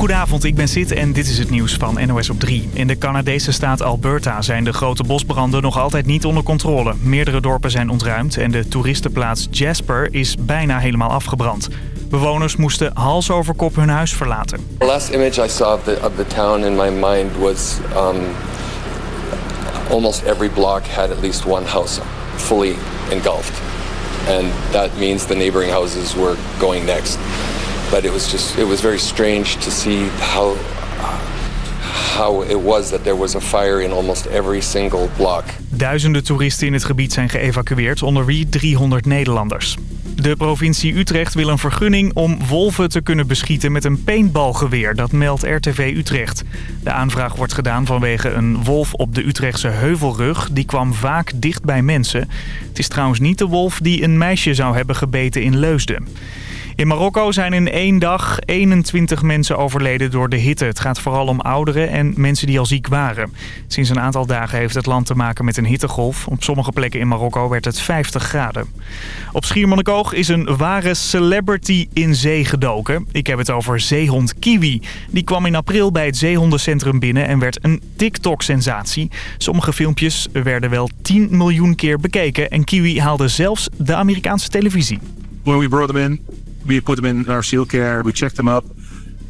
Goedenavond, ik ben Sid en dit is het nieuws van NOS op 3. In de Canadese staat Alberta zijn de grote bosbranden nog altijd niet onder controle. Meerdere dorpen zijn ontruimd en de toeristenplaats Jasper is bijna helemaal afgebrand. Bewoners moesten hals over kop hun huis verlaten. The last image I saw of the, of the town in my mind was um, almost every block had at least one house fully engulfed. And that means the neighboring houses were going next. But it was just, it was very strange to see how, how it was that there was a fire in almost every single block. Duizenden toeristen in het gebied zijn geëvacueerd, onder wie 300 Nederlanders. De provincie Utrecht wil een vergunning om wolven te kunnen beschieten met een paintballgeweer. Dat meldt RTV Utrecht. De aanvraag wordt gedaan vanwege een wolf op de Utrechtse heuvelrug. Die kwam vaak dicht bij mensen. Het is trouwens niet de wolf die een meisje zou hebben gebeten in Leusden. In Marokko zijn in één dag 21 mensen overleden door de hitte. Het gaat vooral om ouderen en mensen die al ziek waren. Sinds een aantal dagen heeft het land te maken met een hittegolf. Op sommige plekken in Marokko werd het 50 graden. Op Schiermonnikoog is een ware celebrity in zee gedoken. Ik heb het over zeehond Kiwi. Die kwam in april bij het zeehondencentrum binnen en werd een TikTok-sensatie. Sommige filmpjes werden wel 10 miljoen keer bekeken en Kiwi haalde zelfs de Amerikaanse televisie. When we brought him in, we put him in our seal care, we checked him up.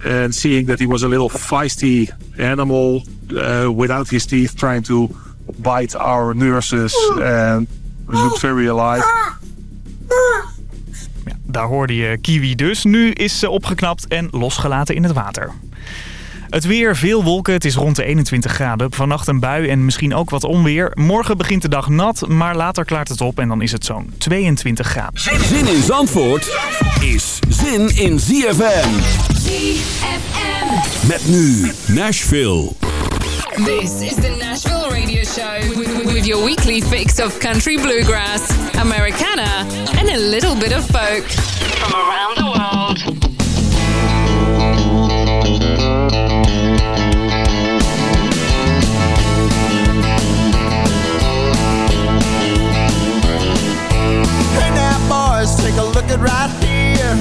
And seeing that he was a little feisty animal uh, without his teeth trying to bite our nurses and looked very alive. Daar hoorde je Kiwi dus. Nu is ze opgeknapt en losgelaten in het water. Het weer, veel wolken. Het is rond de 21 graden. Vannacht een bui en misschien ook wat onweer. Morgen begint de dag nat, maar later klaart het op en dan is het zo'n 22 graden. Zin in Zandvoort is zin in ZFM. ZFM. Met nu Nashville. This is the Nashville Radio Show with, with your weekly fix of country bluegrass, Americana, and a little bit of folk from around the world. Take a look at right here.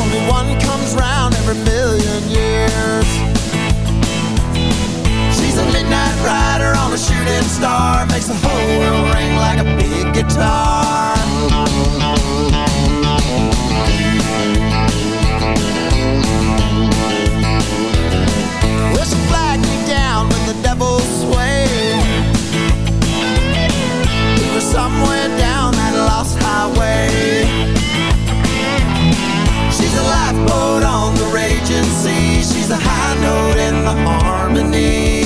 Only one comes round every million years. She's a midnight rider on a shooting star, makes the whole world ring like a big guitar. Lost highway. She's a lifeboat on the raging sea. She's a high note in the harmony.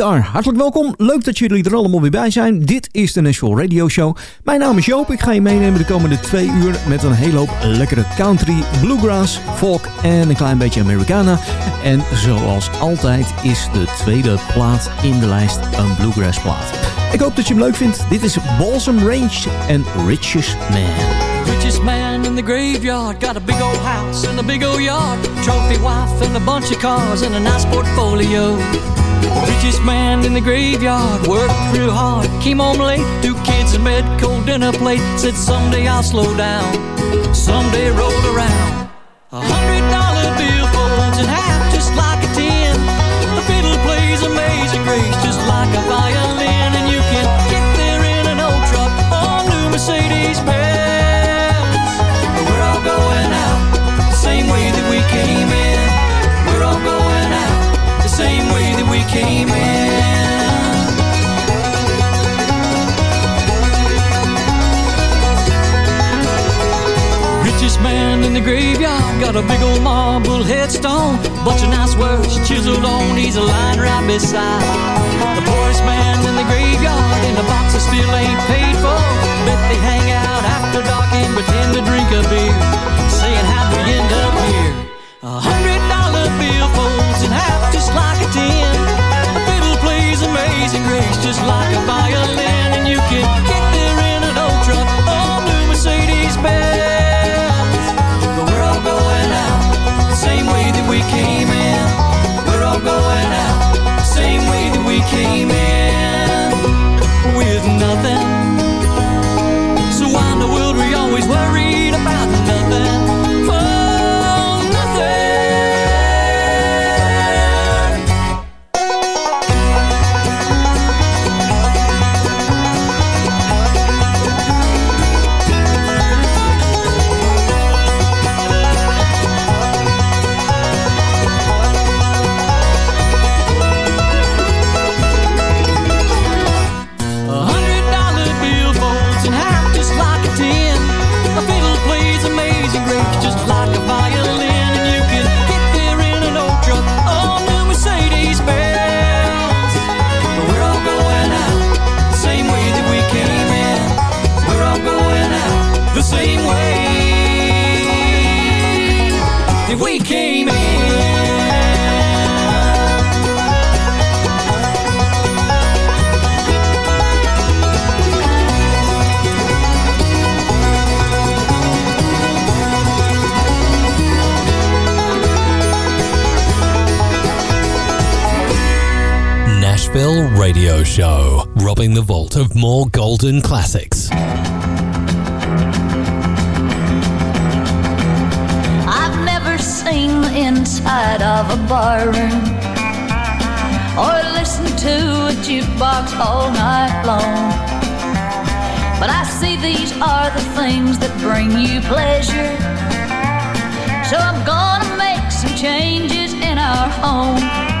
Hartelijk welkom, leuk dat jullie er allemaal weer bij zijn. Dit is de Nashville Radio Show. Mijn naam is Joop, ik ga je meenemen de komende twee uur... met een hele hoop lekkere country, bluegrass, folk en een klein beetje Americana. En zoals altijd is de tweede plaat in de lijst een bluegrass plaat. Ik hoop dat je hem leuk vindt. Dit is Balsam Range en Richest Man. Richest man in the graveyard got a big old house and a big old yard, trophy wife and a bunch of cars and a nice portfolio. Richest man in the graveyard worked real hard, came home late, two kids and bed, cold dinner plate. Said someday I'll slow down, someday rolled around. A hundred dollar bill folds in half just like a ten. The fiddle plays amazing grace just like a violin, A big old marble headstone. But your nice words chiseled on these are lined around his hundred dollar bill folds in half just like a ten. A fiddle plays amazing grace just like a violin, and you can get there in an old truck or new Mercedes Benz. But we're all going out the same way that we came in. We're all going out the same way that we came in with nothing. So why in the world we always worried about nothing? Show, robbing the vault of more golden classics. I've never seen the inside of a barroom or listened to a jukebox all night long. But I see these are the things that bring you pleasure. So I'm gonna make some changes in our home.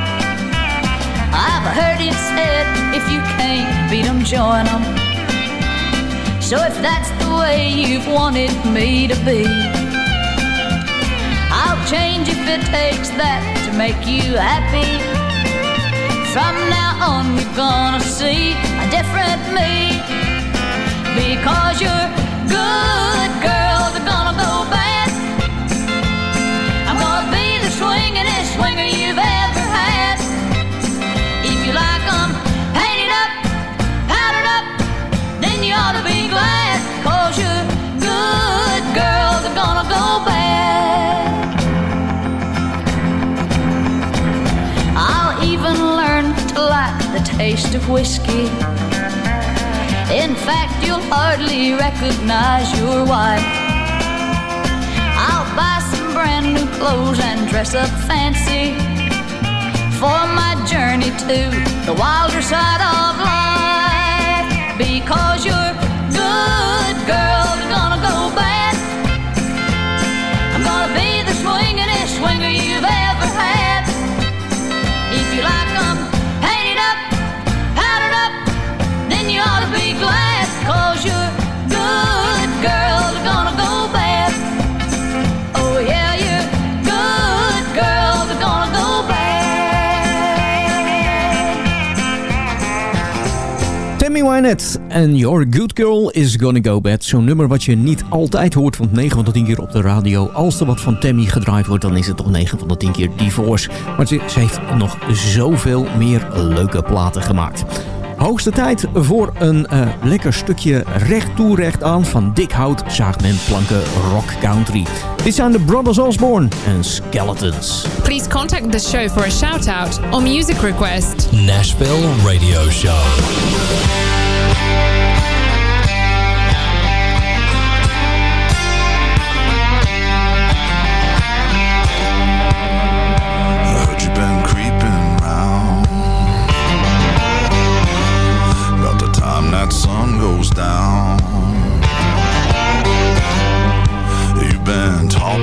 I've heard it said, if you can't beat them, join them. So if that's the way you've wanted me to be, I'll change if it takes that to make you happy. From now on, you're gonna see a different me. Because you're good girls are gonna go bad. I'm gonna be the swingin'est swinger you've taste of whiskey. In fact, you'll hardly recognize your wife. I'll buy some brand new clothes and dress up fancy for my journey to the wilder side of life. Wynette en Your Good Girl is Gonna Go Bad. Zo'n nummer wat je niet altijd hoort, want 9 van de 10 keer op de radio. Als er wat van Tammy gedraaid wordt, dan is het toch 9 van de 10 keer Divorce. Maar ze heeft nog zoveel meer leuke platen gemaakt. Hoogste tijd voor een uh, lekker stukje recht toe recht aan van dik hout zaagt planken rock country. Dit zijn de Brothers Osborne en Skeletons. Please contact the show for a shout-out or music request. Nashville Radio Show.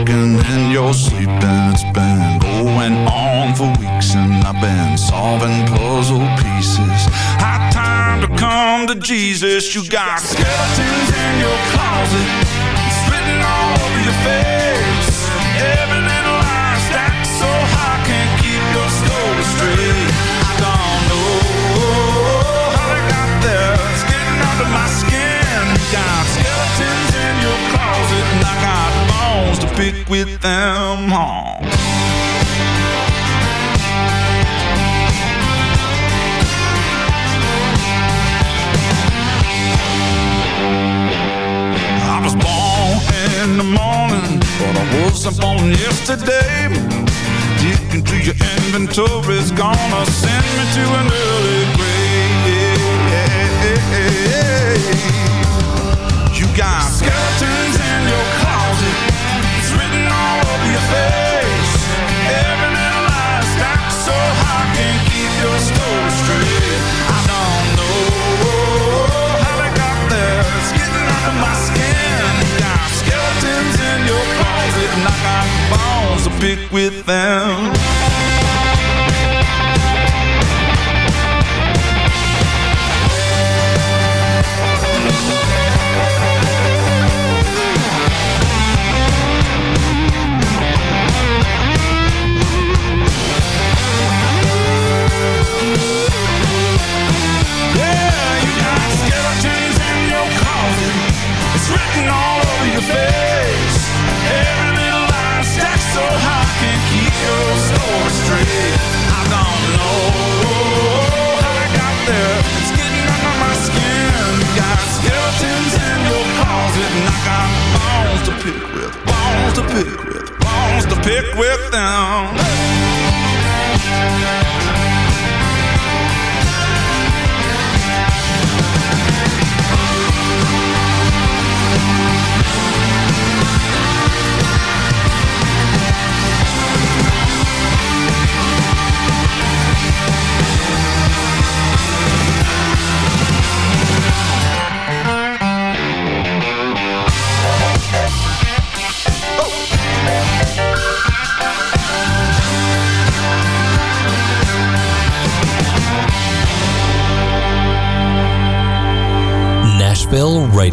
Talking in your sleep, and it's been going on for weeks, and I've been solving puzzle pieces. High time to come to Jesus. You got skeletons in your closet, gonna send me to an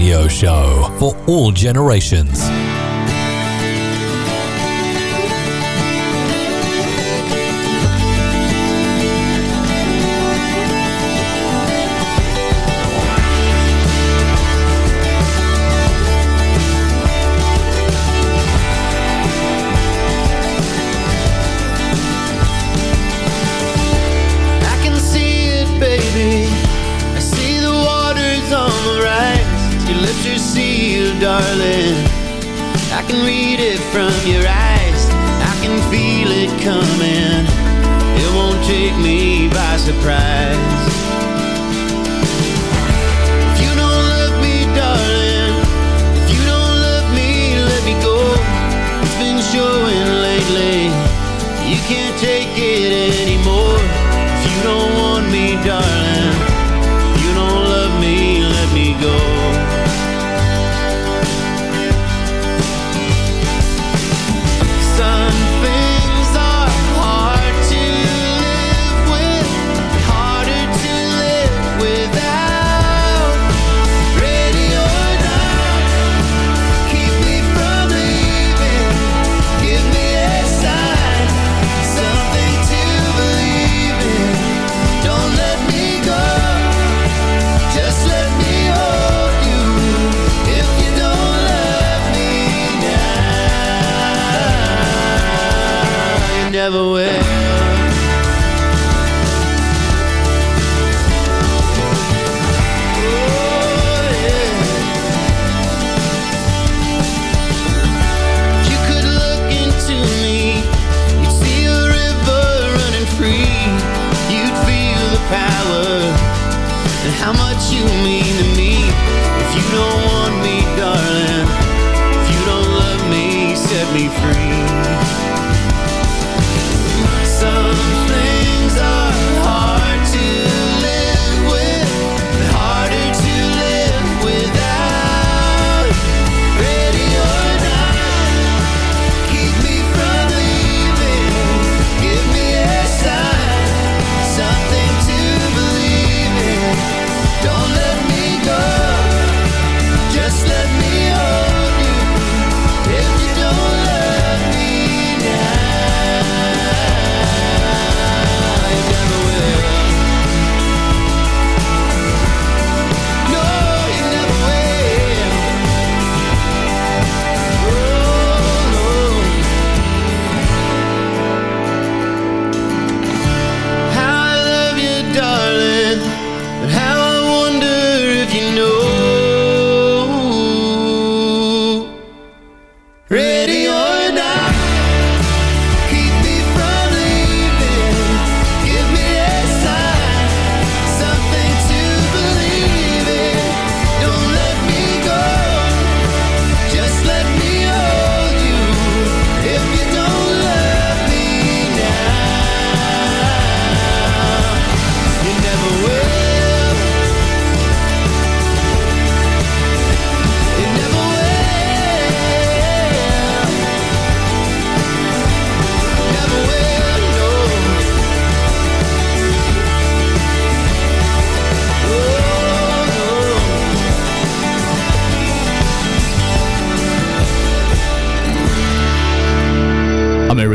radio show for all generations. Harder to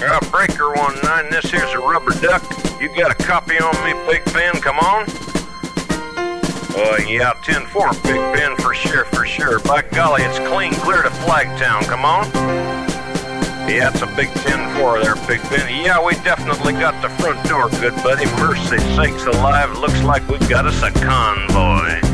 Yeah, breaker one nine. This here's a rubber duck. You got a copy on me, Big Ben? Come on. Uh, yeah, 10-4, Big Ben, for sure, for sure. By golly, it's clean clear to Flagtown. Come on. Yeah, it's a big 10-4 there, Big Ben. Yeah, we definitely got the front door, good buddy. Mercy sakes alive, looks like we've got us a convoy.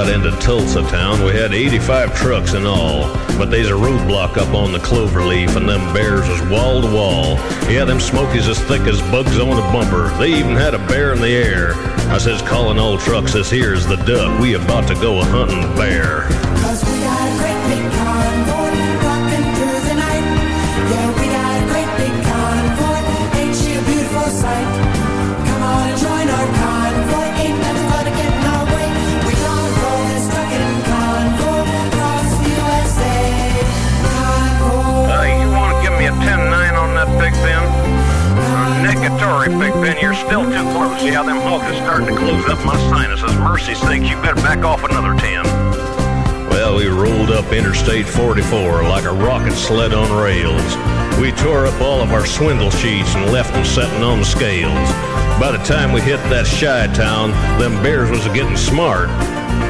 Got into Tulsa town, we had 85 trucks in all. But there's a roadblock up on the cloverleaf, and them bears was wall to wall. Yeah, them smokies as thick as bugs on a bumper. They even had a bear in the air. I says, calling all trucks, this here's the duck. We about to go a hunting bear. You're still too close. Yeah, them hogs is starting to close up my sinuses. Mercy sakes, you better back off another 10. Well, we rolled up Interstate 44 like a rocket sled on rails. We tore up all of our swindle sheets and left them setting on the scales. By the time we hit that Chi-town, them bears was getting smart.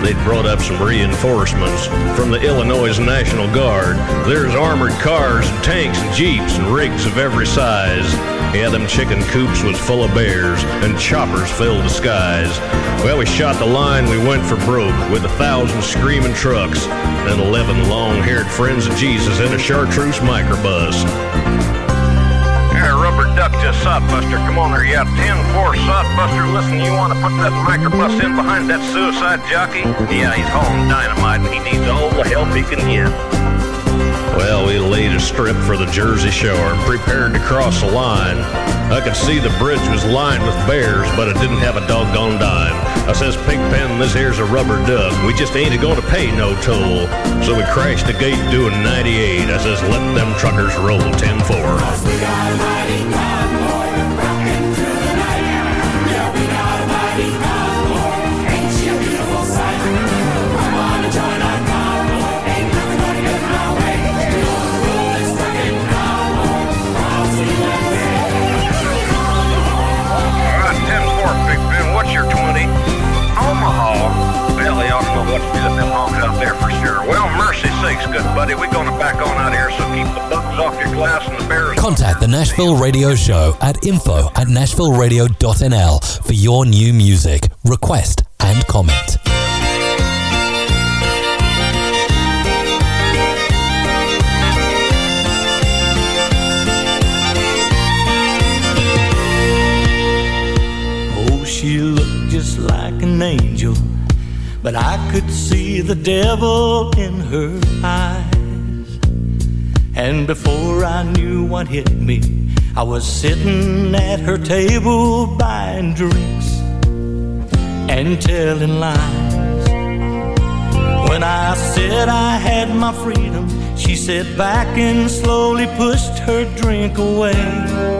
they'd brought up some reinforcements from the Illinois National Guard. There's armored cars and tanks and jeeps and rigs of every size. Yeah, them chicken coops was full of bears and choppers filled the skies. Well, we shot the line, we went for broke with a thousand screaming trucks and eleven long-haired friends of Jesus in a chartreuse microbus. Yeah, rubber duck to sodbuster. Come on there, yeah, 10-4 sodbuster. Listen, you want to put that microbus in behind that suicide jockey? Yeah, he's hauling dynamite and he needs all the help he can get. Well, we laid a strip for the Jersey Shore and prepared to cross the line. I could see the bridge was lined with bears, but it didn't have a doggone dime. I says, Pigpen, this here's a rubber duck. We just ain't a-gonna pay no toll. So we crashed the gate doing 98. I says, let them truckers roll 10-4. They ought to know what to them honks out there for sure. Well, mercy sakes, good buddy. We're going to back on out here, so keep the bugs off your glass and the bears Contact the Nashville Radio Show at info at nashvilleradio.nl for your new music, request, and comment. Oh, she looked just like an angel, but I could see the devil in her eyes. And before I knew what hit me, I was sitting at her table buying drinks and telling lies. When I said I had my freedom, she sat back and slowly pushed her drink away.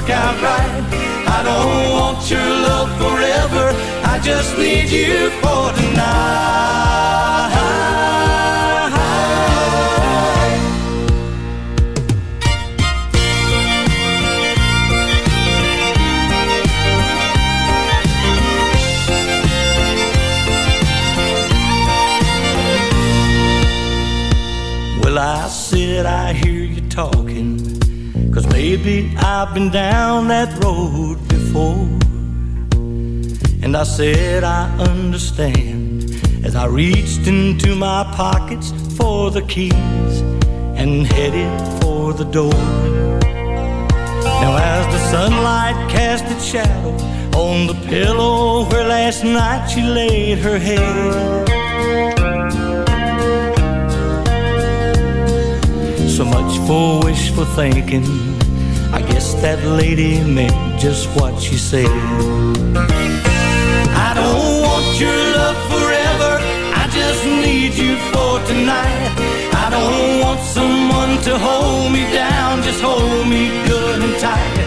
work out right. I don't want your love forever, I just need you for tonight. Cause maybe I've been down that road before. And I said I understand as I reached into my pockets for the keys and headed for the door. Now, as the sunlight cast its shadow on the pillow where last night she laid her head. So much for wishful thinking. I guess that lady meant just what she said. I don't want your love forever. I just need you for tonight. I don't want someone to hold me down. Just hold me good and tight.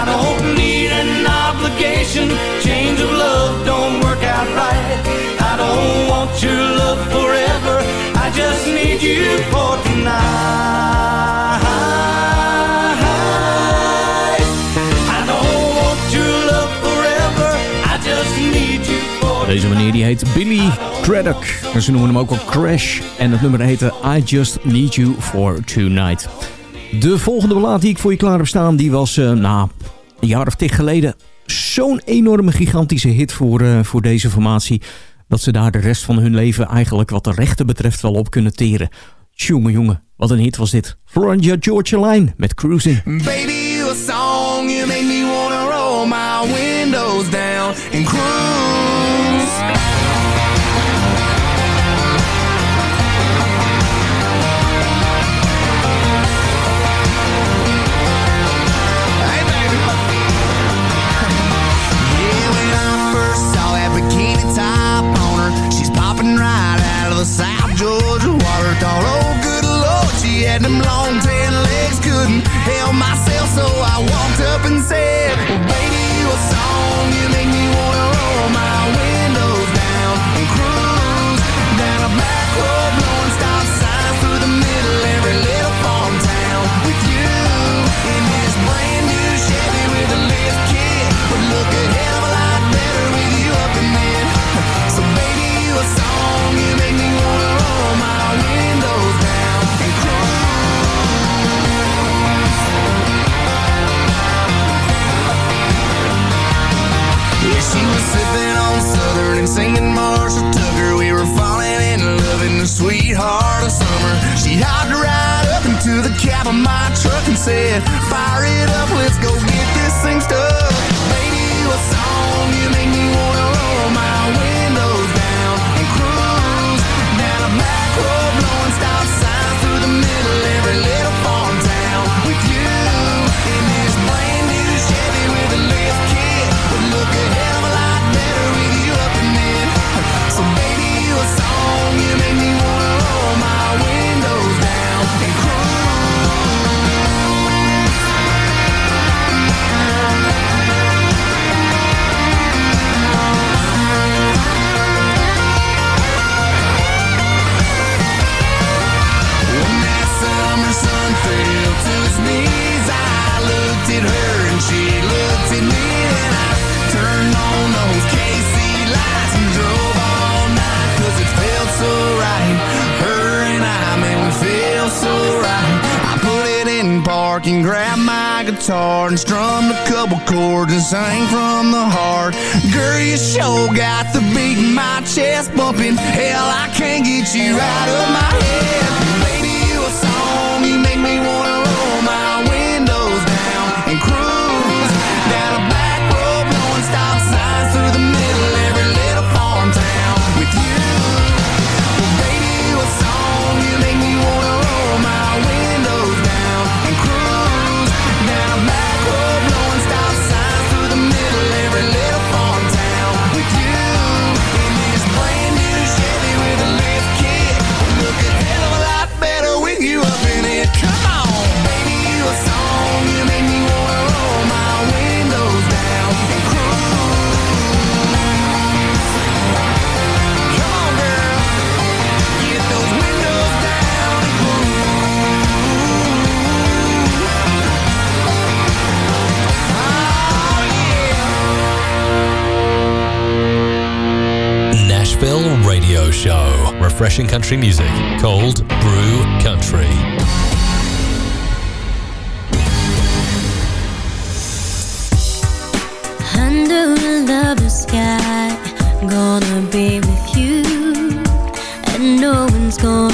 I don't need an obligation. Change of love don't work out right. I don't want your love forever. I just need you for tonight. I don't want love forever. I just need you for Deze meneer die heet Billy Craddock. Ze noemen hem ook wel Crash. En het nummer heette I Just Need You For Tonight. De volgende ballad die ik voor je klaar heb staan... die was eh nou, een jaar of tig geleden... zo'n enorme gigantische hit voor, eh, voor deze formatie... dat ze daar de rest van hun leven eigenlijk wat de rechten betreft wel op kunnen teren. Tjonge jongen, wat een hit was dit. Florida Georgia Line met Cruising. Baby, you a song, you make me wanna roll my windows down and cruise. South Georgia water. Thought, oh, good Lord, she had them long Marshall took her, we were falling in love in the sweetheart of summer. She hopped right up into the cab of my truck and said, Fire it up, let's go get this thing stuck. Baby, what's song. You make me Nashville Radio Show. Refreshing country music, cold brew country. Under a lover sky, gonna be with you, and no one's gonna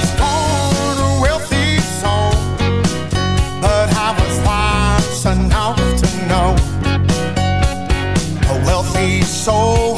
Soul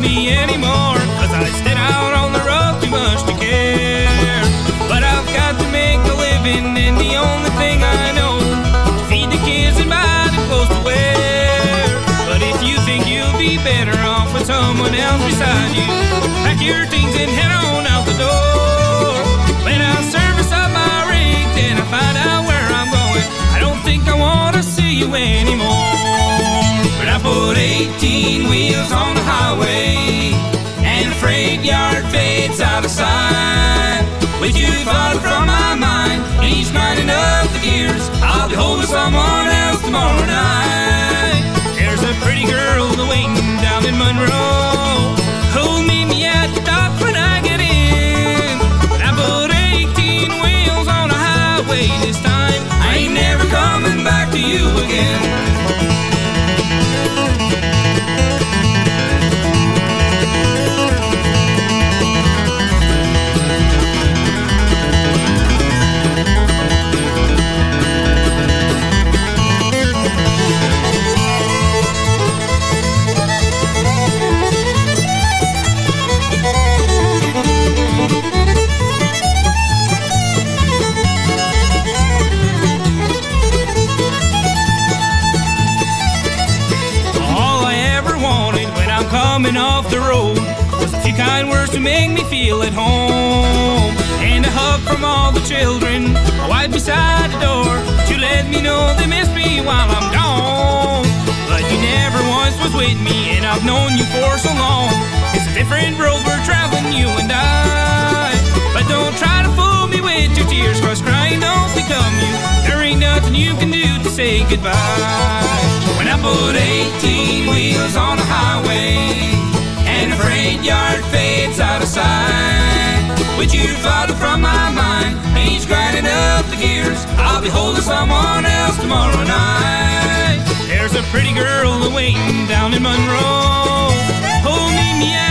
love me anymore. Cause I stayed out on the road too much to care. But I've got to make a living, and the only thing I know to feed the kids and buy the clothes to wear. But if you think you'll be better off with someone else beside you, pack your things and head on out the door. When I service up my rig, then I find out where I'm going. I don't think I wanna see you anymore. But I put 18 wheels on the highway And the freight yard fades out of sight. With you far from my mind each grinding up the gears I'll be holding someone else tomorrow night. There's a pretty girl waiting down in Monroe Who'll me when I get in. I put 18 wheels on highway this time. I ain't never coming back to you again coming off the road was a few kind words to make me feel at home. And a hug from all the children, my wife beside the door, to let me know they miss me while I'm gone. But you never once was with me, and I've known you for so long. It's a different road we're traveling, you and I. But don't try to fool me with your tears, cause crying don't become you. Nothing you can do to say goodbye. When I put 18 wheels on the highway, and the freight yard fades out of sight. With you farther from my mind, he's grinding up the gears. I'll be holding someone else tomorrow night. There's a pretty girl waiting down in Monroe. Meet me at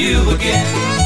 you again.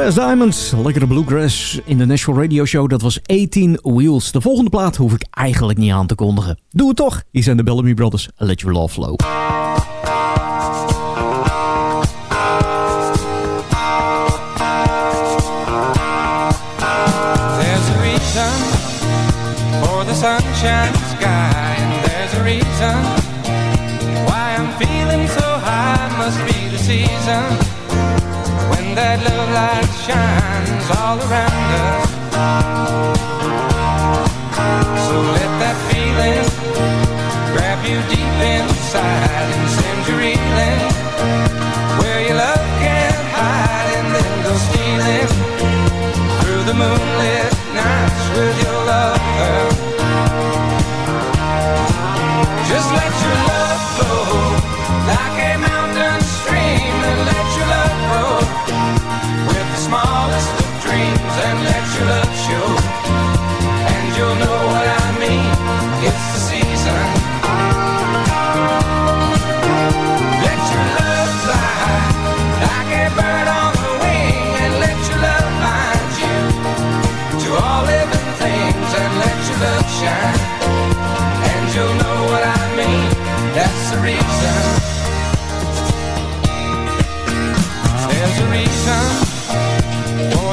Bluegrass Diamonds, lekkere bluegrass in de Nashville Radio Show. Dat was 18 Wheels. De volgende plaat hoef ik eigenlijk niet aan te kondigen. Doe het toch. Hier zijn de Bellamy Brothers. Let Your Love Flow. There's a reason for the sunshine sky, and there's a reason why I'm feeling so high. Must be the season that love light shines all around us. So let that feeling grab you deep inside and send you reeling where your love can't hide, and then go stealing through the moonlit nights with your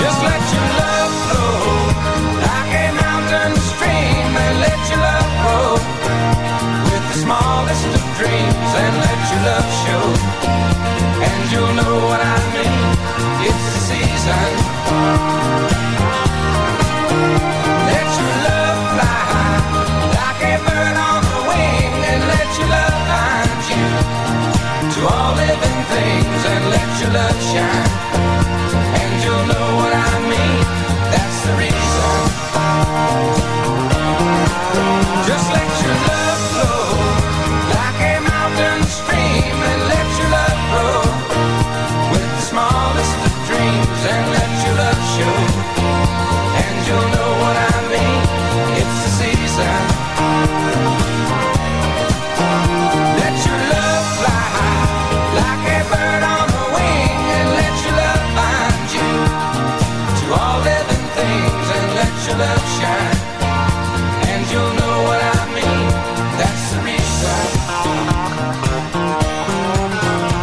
Just let your love flow like a mountain stream, and let your love grow with the smallest of dreams, and let your love show. And you'll know what I mean. It's the season. Love shine.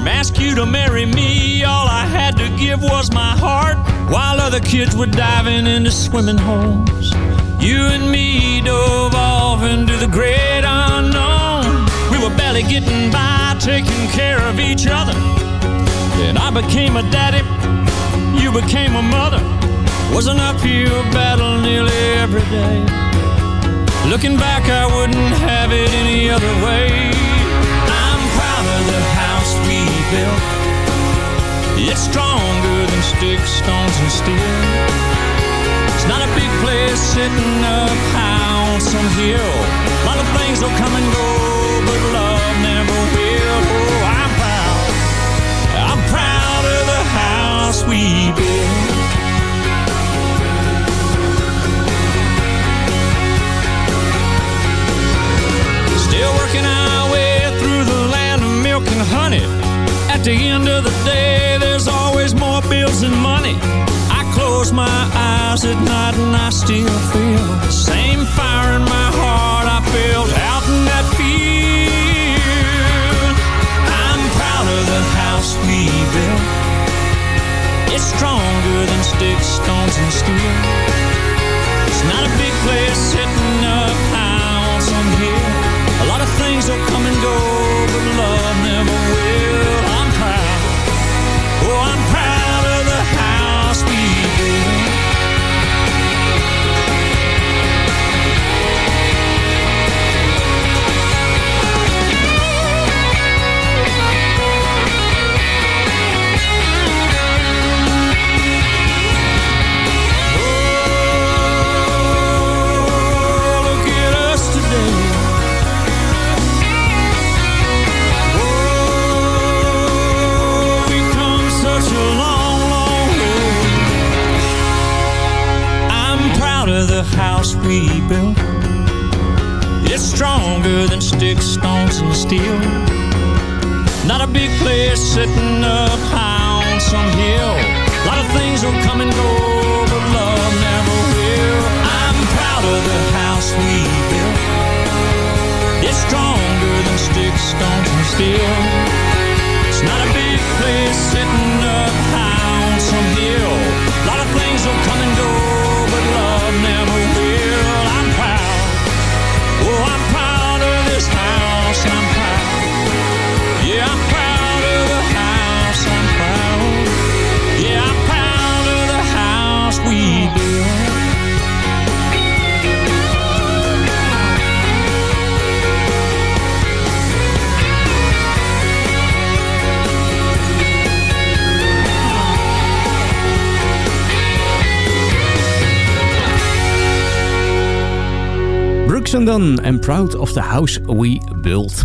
Farm. Asked you to marry me. All I had to give was my heart. While other kids were diving into swimming holes. You and me dove off into the great unknown. We were barely getting by, taking care of each other. Then I became a daddy. You became a mother. Was an uphill battle nearly every day. Looking back, I wouldn't have it any other way. Built. It's stronger than sticks, stones, and steel. It's not a big place sitting up high on some hill. A lot of things will come and go, but love never will. Oh, I'm proud. I'm proud of the house we built. Still working At the end of the day, there's always more bills than money. I close my eyes at night and I still feel the same fire in my heart I felt out in that field. I'm proud of the house we built. It's stronger than sticks, stones, and steel. It's not a big place sitting up high on some hill. A lot of things will come and go, but love And Dunn en Proud of the House We Built.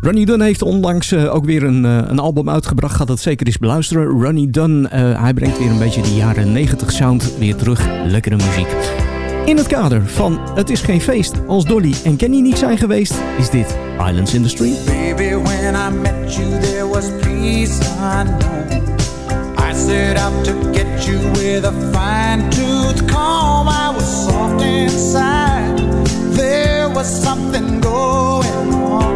Ronnie Dunn heeft onlangs eh, ook weer een, eh, een album uitgebracht. Gaat dat zeker eens beluisteren. Ronnie Dunn, eh, hij brengt weer een beetje de jaren 90 sound weer terug. Lekkere muziek. In het kader van Het is geen feest als Dolly en Kenny niet zijn geweest, is dit Islands in the Stream. Baby, when I met you, there was peace unknown. I set out to get you with a fine tooth comb. I was soft inside. There was something going on.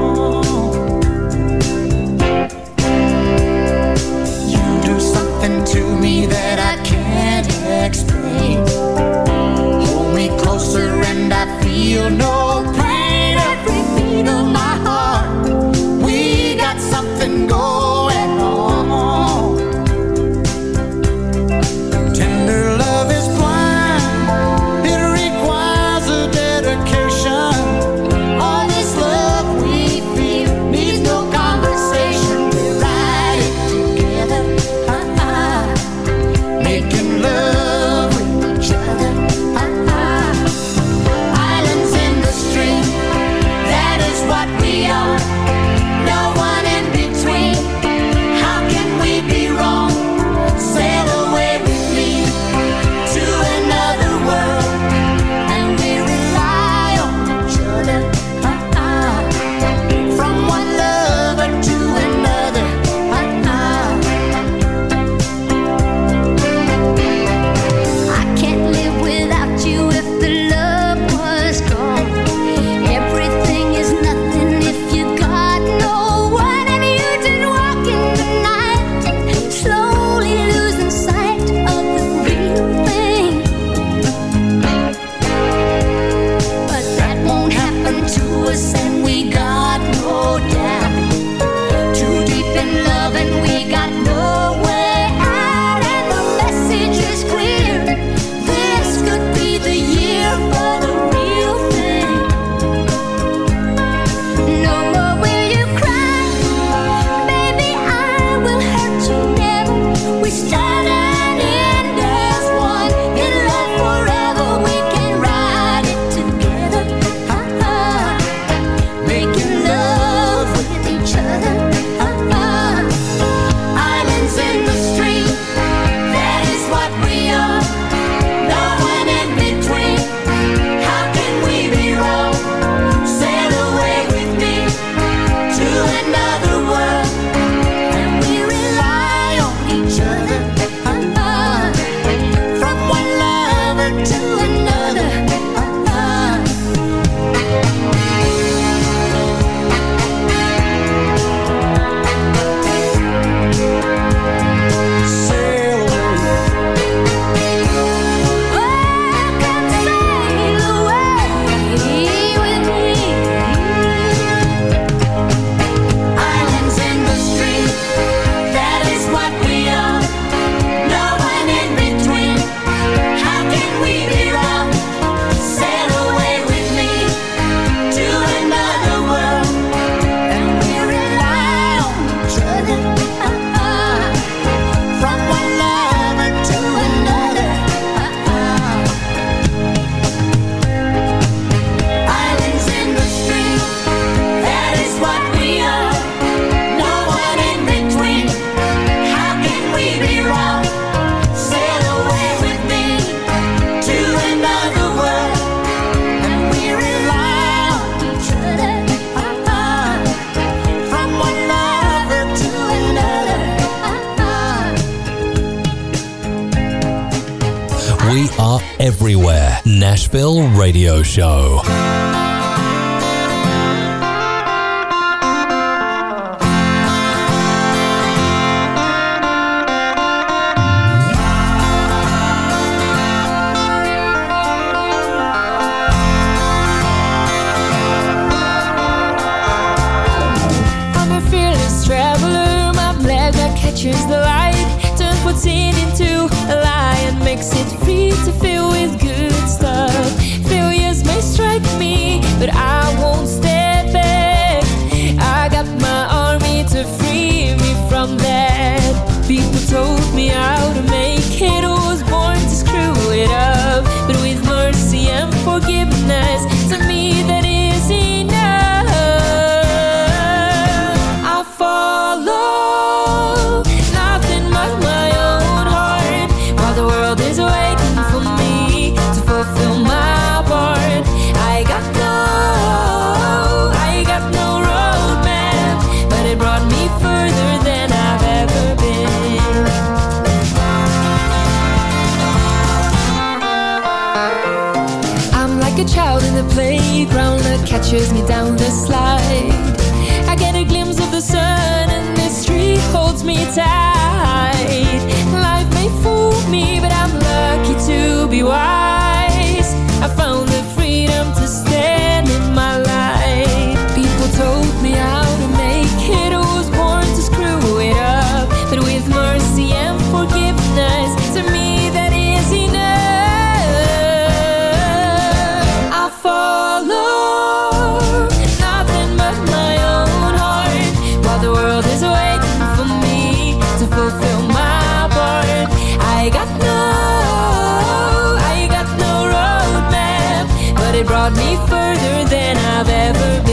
But it brought me further than I've ever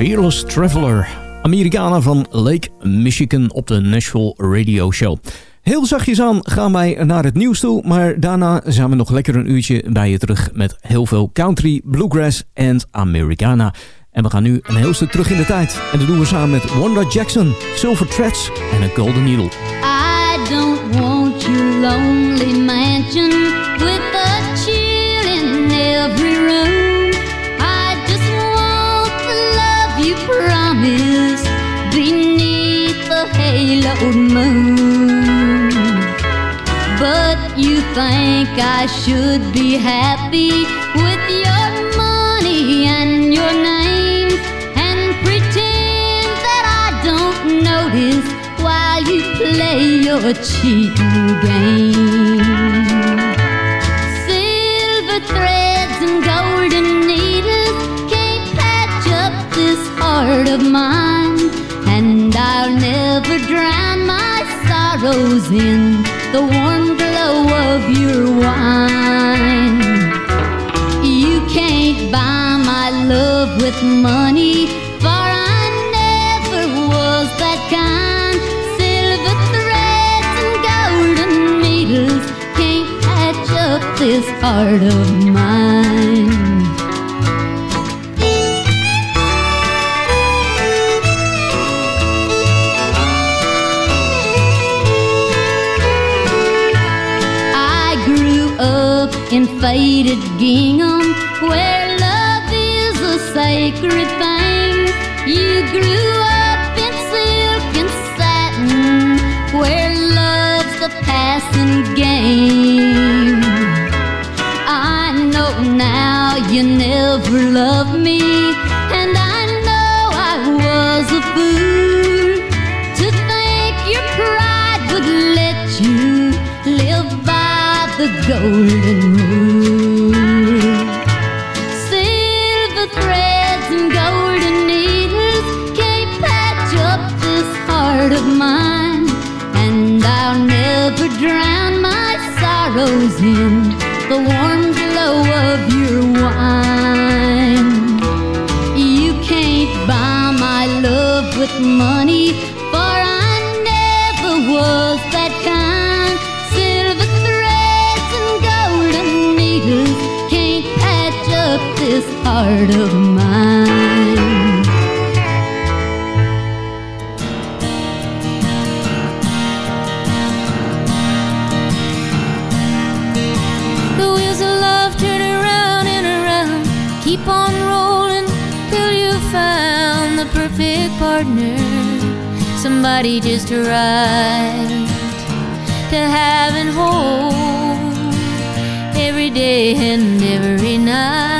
Fearless Traveler. Amerikanen van Lake Michigan op de Nashville Radio Show. Heel zachtjes aan gaan wij naar het nieuws toe, maar daarna zijn we nog lekker een uurtje bij je terug met heel veel country, bluegrass en Americana. En we gaan nu een heel stuk terug in de tijd. En dat doen we samen met Wanda Jackson, Silver Threads en een Golden Needle. I don't want your lonely mansion with a chill in every room. The haloed moon. But you think I should be happy with your money and your name and pretend that I don't notice while you play your cheating game. Silver threads and golden needles can't patch up this heart of mine, sorrows in the warm glow of your wine. You can't buy my love with money, for I never was that kind. Silver threads and golden needles can't patch up this heart of mine. faded gingham where love is a sacred thing. You grew up in silk and satin where love's a passing game. I know now you never loved me. body just right to have and hold every day and every night.